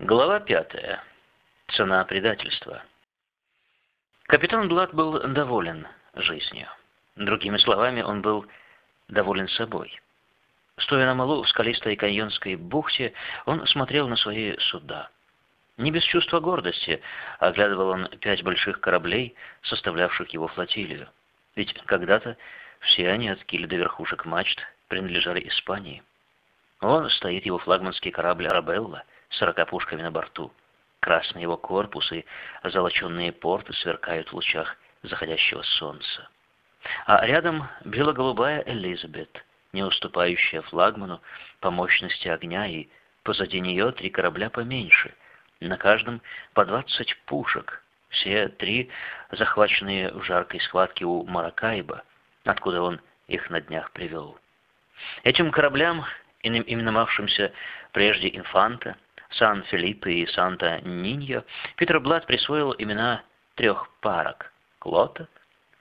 Глава пятая. Цена предательства. Капитан Блад был доволен жизнью. Другими словами, он был доволен собой. Стоя на малу в скалистой каньонской бухте, он смотрел на свои суда. Не без чувства гордости оглядывал он пять больших кораблей, составлявших его флотилию. Ведь когда-то все они от киля до верхушек мачт принадлежали Испании. Он стоит его флагманский корабль «Арабелла», сорока пушками на борту. Красный его корпус и золоченные порты сверкают в лучах заходящего солнца. А рядом бело-голубая Элизабет, не уступающая флагману по мощности огня, и позади нее три корабля поменьше, на каждом по двадцать пушек, все три захваченные в жаркой схватке у Маракайба, откуда он их на днях привел. Этим кораблям, именовавшимся прежде «Инфанта», Сан-Филиппе и Санта-Ниньо, Питер Блад присвоил имена трех парок – Клота,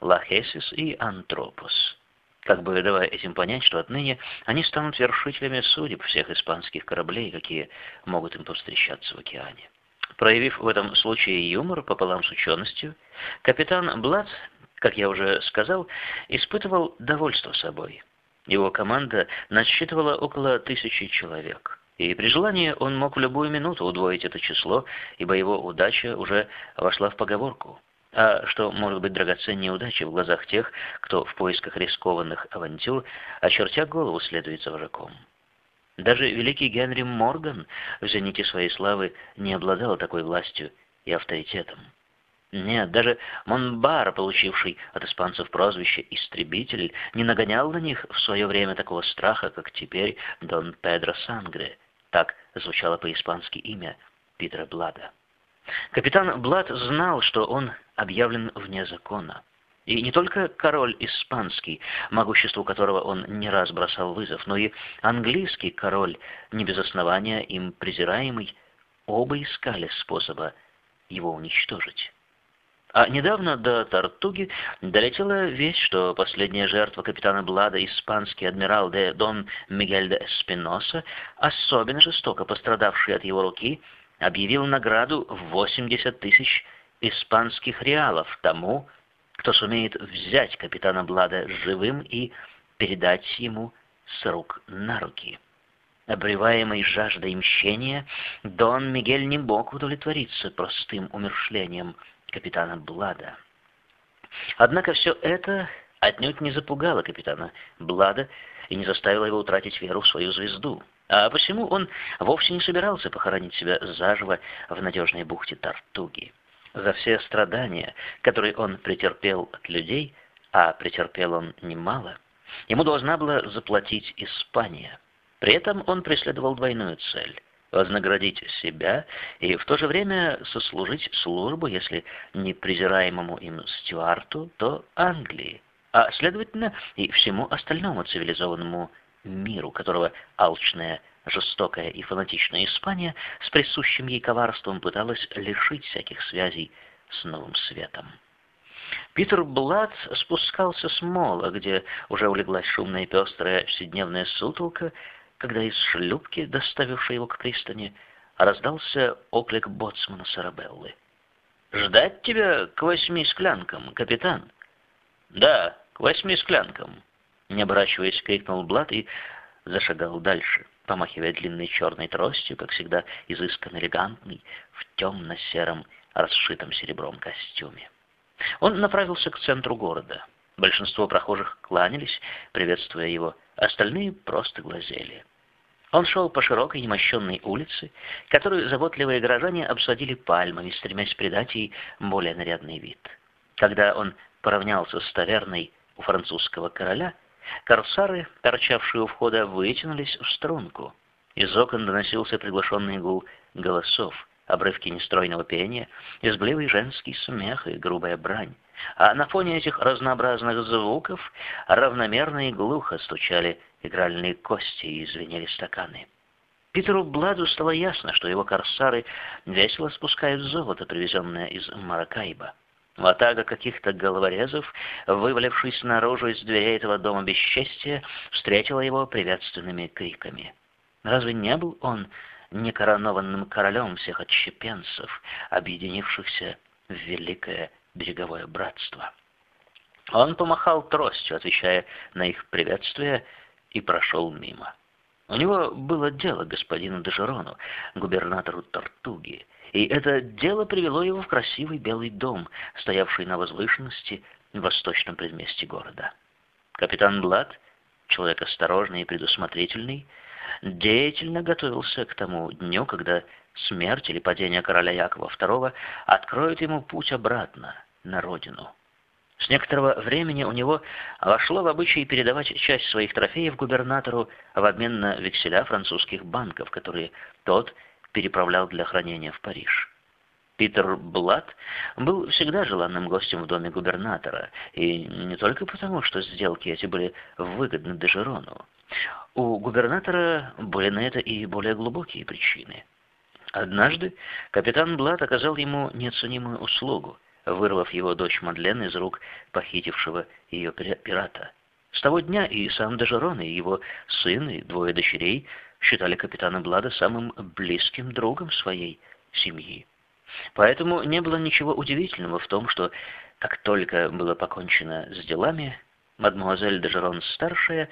Лахесис и Антропос, как бы давая этим понять, что отныне они станут вершителями судеб всех испанских кораблей, какие могут им повстречаться в океане. Проявив в этом случае юмор пополам с ученостью, капитан Блад, как я уже сказал, испытывал довольство собой. Его команда насчитывала около тысячи человек и при желании он мог в любую минуту удвоить это число, ибо его удача уже вошла в поговорку. А что может быть драгоценнее удачи в глазах тех, кто в поисках рискованных авантюр, очертя голову, следует за вожаком? Даже великий Генри Морган в зените своей славы не обладал такой властью и авторитетом. Нет, даже Монбар, получивший от испанцев прозвище «Истребитель», не нагонял на них в свое время такого страха, как теперь Дон Педро Сангре – так звучало по-испански имя Питера Блада. Капитан Блад знал, что он объявлен вне закона. И не только король испанский, могуществу которого он не раз бросал вызов, но и английский король, не без основания им презираемый, оба искали способа его уничтожить. А недавно до Тартуги долетела весть, что последняя жертва капитана Блада, испанский адмирал де Дон Мигель де Эспиноса, особенно жестоко пострадавший от его руки, объявил награду в 80 тысяч испанских реалов тому, кто сумеет взять капитана Блада живым и передать ему с рук на руки. Обреваемый жаждой мщения, Дон Мигель не мог удовлетвориться простым умершлением – капитана Блада. Однако все это отнюдь не запугало капитана Блада и не заставило его утратить веру в свою звезду. А посему он вовсе не собирался похоронить себя заживо в надежной бухте Тартуги. За все страдания, которые он претерпел от людей, а претерпел он немало, ему должна была заплатить Испания. При этом он преследовал двойную цель вознаградить себя и в то же время сослужить службу, если не презираемому им Стюарту, то Англии, а, следовательно, и всему остальному цивилизованному миру, которого алчная, жестокая и фанатичная Испания с присущим ей коварством пыталась лишить всяких связей с новым светом. Питер Блад спускался с мола, где уже улеглась шумная и пестрая вседневная сутолка, когда из шлюпки, доставившей его к пристани, раздался оклик боцмана Сарабеллы. «Ждать тебя к восьми склянкам, капитан?» «Да, к восьми склянкам», — не оборачиваясь, крикнул Блад и зашагал дальше, помахивая длинной черной тростью, как всегда изысканно элегантный, в темно-сером, расшитом серебром костюме. Он направился к центру города. Большинство прохожих кланялись, приветствуя его, остальные просто глазели. Он шел по широкой немощенной улице, которую заботливые горожане обсадили пальмами, стремясь придать ей более нарядный вид. Когда он поравнялся с таверной у французского короля, корсары, торчавшие у входа, вытянулись в струнку. Из окон доносился приглашенный гул голосов, обрывки нестройного пения, изблевый женский смех и грубая брань. А на фоне этих разнообразных звуков равномерно и глухо стучали игральные кости и звенели стаканы. Питеру Бладу стало ясно, что его корсары весело спускают золото, привезенное из Маракайба. Ватага каких-то головорезов, вывалившись наружу из дверей этого дома бесчестия, встретила его приветственными криками. Разве не был он некоронованным королем всех отщепенцев, объединившихся в великое береговое братство. Он помахал тростью, отвечая на их приветствие, и прошел мимо. У него было дело господину Дежерону, губернатору Тортуги, и это дело привело его в красивый белый дом, стоявший на возвышенности в восточном предместье города. Капитан Блад, человек осторожный и предусмотрительный, деятельно готовился к тому дню, когда смерть или падение короля Якова II откроет ему путь обратно на родину. С некоторого времени у него вошло в обычай передавать часть своих трофеев губернатору в обмен на векселя французских банков, которые тот переправлял для хранения в Париж. Питер Блад был всегда желанным гостем в доме губернатора, и не только потому, что сделки эти были выгодны Дежерону. У губернатора были на это и более глубокие причины. Однажды капитан Блад оказал ему неоценимую услугу – вырвав его дочь Мадлен из рук похитившего ее пирата. С того дня и сам Дежерон, и его сын, и двое дочерей считали капитана Блада самым близким другом своей семьи. Поэтому не было ничего удивительного в том, что как только было покончено с делами, мадмуазель Дежерон-старшая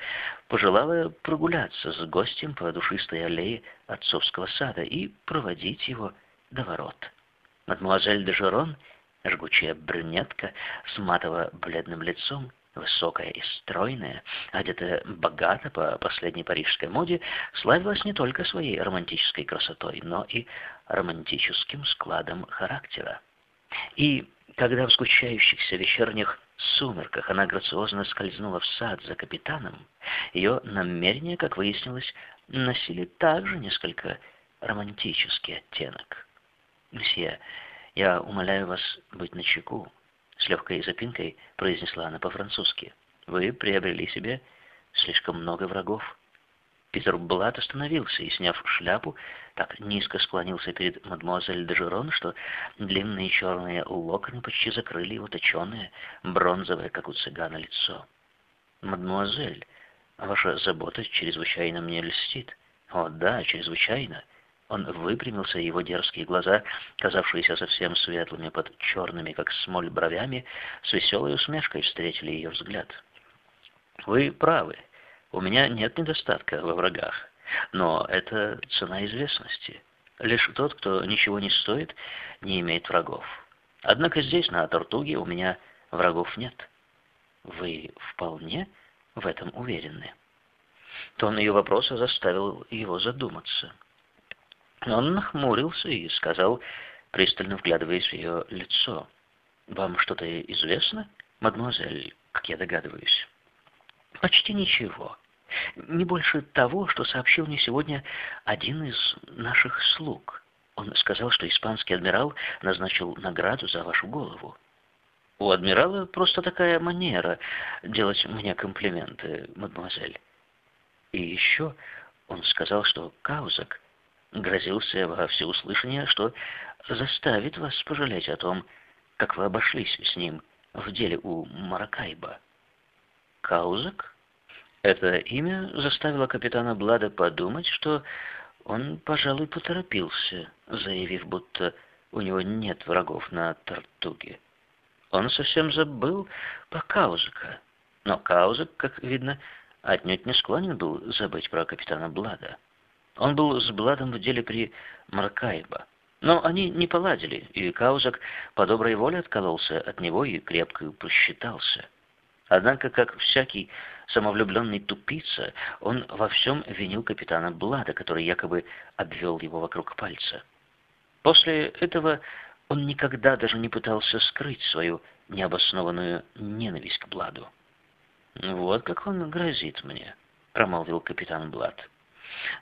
пожелала прогуляться с гостем по душистой аллее отцовского сада и проводить его до ворот. Мадмуазель Дежерон — Жгучая брюнетка с матово-бледным лицом, высокая и стройная, одетая богато по последней парижской моде, славилась не только своей романтической красотой, но и романтическим складом характера. И когда в скучающихся вечерних сумерках она грациозно скользнула в сад за капитаном, ее намерения, как выяснилось, носили также несколько романтический оттенок. «Мсье, «Я умоляю вас быть начеку», — с легкой запинкой произнесла она по-французски. «Вы приобрели себе слишком много врагов». Питер Блат остановился и, сняв шляпу, так низко склонился перед мадемуазель Дежерон, что длинные черные локоны почти закрыли его точеное, бронзовое, как у цыгана, лицо. «Мадемуазель, ваша забота чрезвычайно мне льстит». «О, да, чрезвычайно». Он выпрямился, и его дерзкие глаза, казавшиеся совсем светлыми под черными, как смоль, бровями, с веселой усмешкой встретили ее взгляд. «Вы правы. У меня нет недостатка во врагах. Но это цена известности. Лишь тот, кто ничего не стоит, не имеет врагов. Однако здесь, на Тортуге, у меня врагов нет. Вы вполне в этом уверены?» Тон ее вопроса заставил его задуматься. Он нахмурился и сказал, пристально вглядываясь в ее лицо, «Вам что-то известно, мадемуазель, как я догадываюсь?» «Почти ничего. Не больше того, что сообщил мне сегодня один из наших слуг. Он сказал, что испанский адмирал назначил награду за вашу голову. У адмирала просто такая манера делать мне комплименты, мадемуазель. И еще он сказал, что Каузак — грозился во всеуслышание, что заставит вас пожалеть о том, как вы обошлись с ним в деле у Маракайба. Каузак? Это имя заставило капитана Блада подумать, что он, пожалуй, поторопился, заявив, будто у него нет врагов на Тартуге. Он совсем забыл про Каузака. Но Каузак, как видно, отнюдь не склонен был забыть про капитана Блада. Он был с Бладом в деле при Маркаеба. Но они не поладили, и Каузак по доброй воле откололся от него и крепко просчитался. Однако, как всякий самовлюбленный тупица, он во всем винил капитана Блада, который якобы обвел его вокруг пальца. После этого он никогда даже не пытался скрыть свою необоснованную ненависть к Бладу. «Вот как он грозит мне», — промолвил капитан Блад.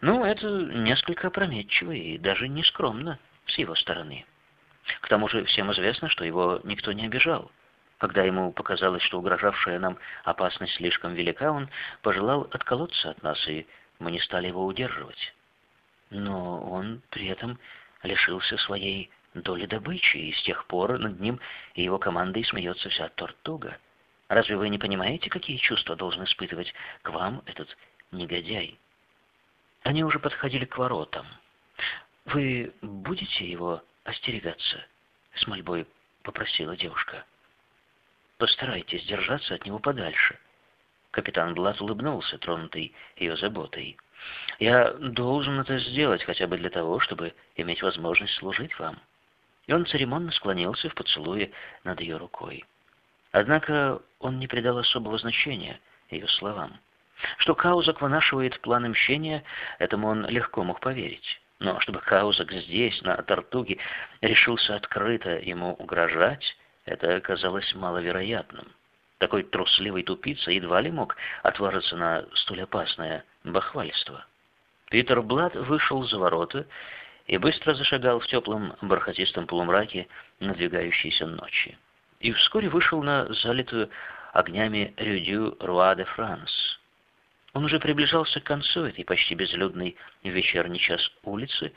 Ну, это несколько опрометчиво и даже нескромно с его стороны. К тому же всем известно, что его никто не обижал. Когда ему показалось, что угрожавшая нам опасность слишком велика, он пожелал отколоться от нас, и мы не стали его удерживать. Но он при этом лишился своей доли добычи, и с тех пор над ним и его командой смеется вся Тортуга. Разве вы не понимаете, какие чувства должен испытывать к вам этот негодяй? Они уже подходили к воротам. «Вы будете его остерегаться?» — с мольбой попросила девушка. «Постарайтесь держаться от него подальше». Капитан Блат улыбнулся, тронутый ее заботой. «Я должен это сделать хотя бы для того, чтобы иметь возможность служить вам». И он церемонно склонился в поцелуе над ее рукой. Однако он не придал особого значения ее словам. Что Каузак вынашивает планы мщения, этому он легко мог поверить. Но чтобы Каузак здесь, на Тартуге, решился открыто ему угрожать, это казалось маловероятным. Такой трусливый тупица едва ли мог отважиться на столь опасное бахвальство. Питер Блад вышел за ворота и быстро зашагал в теплом бархатистом полумраке надвигающейся ночи. И вскоре вышел на залитую огнями Рюдю Руа де Франс. Он уже приближался к концу этой почти безлюдной вечерний час улицы,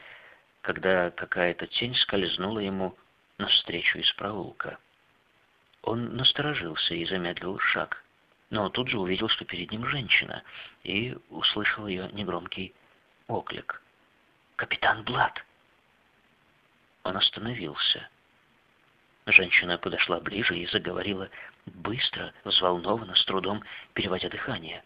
когда какая-то тень скользнула ему навстречу из проулка. Он насторожился и замедлил шаг, но тут же увидел, что перед ним женщина, и услышал ее негромкий оклик. «Капитан Блад!» Он остановился. Женщина подошла ближе и заговорила быстро, взволнованно, с трудом переводя дыхание.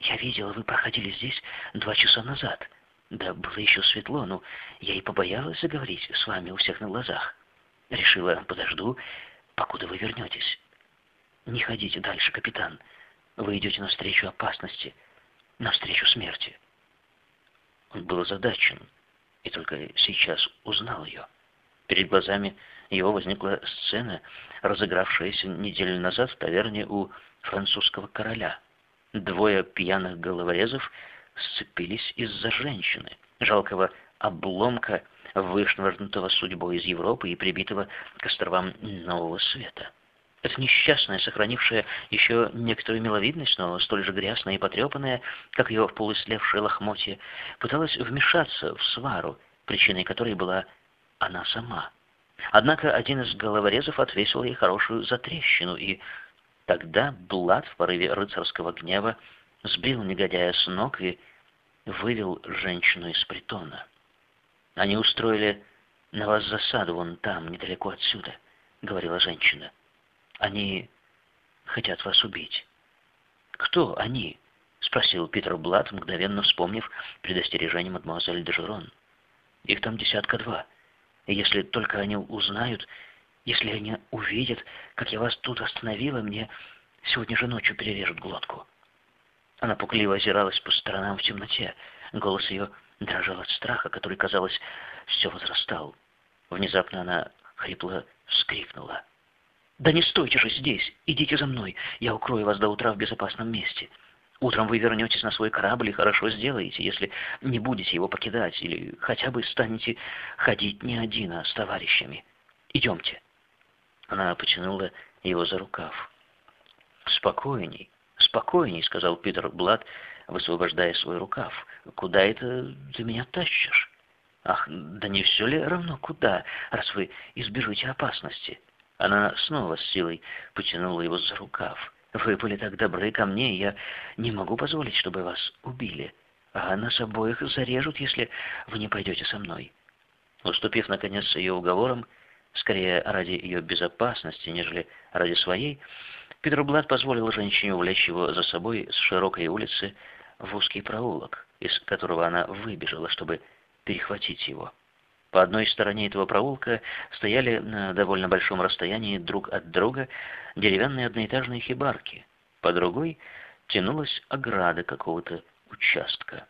Я видела, вы проходили здесь два часа назад. Да было еще светло, но я и побоялась заговорить с вами у всех на глазах. Решила, подожду, покуда вы вернетесь. Не ходите дальше, капитан. Вы идете навстречу опасности, навстречу смерти. Он был озадачен и только сейчас узнал ее. Перед глазами его возникла сцена, разыгравшаяся неделю назад в таверне у французского короля — Двое пьяных головорезов сцепились из-за женщины, жалкого обломка, вышвырнутого судьбой из Европы и прибитого к островам Нового Света. Это несчастная, сохранившая еще некоторую миловидность, но столь же грязная и потрепанная, как ее полуислевшее лохмотье, пыталась вмешаться в свару, причиной которой была она сама. Однако один из головорезов отвесил ей хорошую затрещину и Тогда Блад в порыве рыцарского гнева сбил негодяя с ног и вывел женщину из притона. Они устроили на вас засаду вон там, недалеко отсюда, говорила женщина. Они хотят вас убить. Кто они? спросил Питер Блад, мгновенно вспомнив предостережение мадемуазель де Журон. Их там десятка два. Если только они узнают, если они увидят, как я вас тут остановила, мне сегодня же ночью перережут глотку». Она пугливо озиралась по сторонам в темноте. Голос ее дрожал от страха, который, казалось, все возрастал. Внезапно она хрипло вскрикнула. «Да не стойте же здесь! Идите за мной! Я укрою вас до утра в безопасном месте!» Утром вы вернетесь на свой корабль и хорошо сделаете, если не будете его покидать, или хотя бы станете ходить не один, а с товарищами. Идемте. Она потянула его за рукав. «Спокойней, спокойней», — сказал Питер Блад, высвобождая свой рукав. «Куда это ты меня тащишь?» «Ах, да не все ли равно куда, раз вы избежите опасности?» Она снова с силой потянула его за рукав. «Вы были так добры ко мне, я не могу позволить, чтобы вас убили. А нас обоих зарежут, если вы не пойдете со мной». Уступив, наконец, ее уговорам, скорее ради ее безопасности, нежели ради своей, Питер Блад позволил женщине увлечь его за собой с широкой улицы в узкий проулок, из которого она выбежала, чтобы перехватить его. По одной стороне этого проулка стояли на довольно большом расстоянии друг от друга деревянные одноэтажные хибарки, по другой тянулась ограда какого-то участка.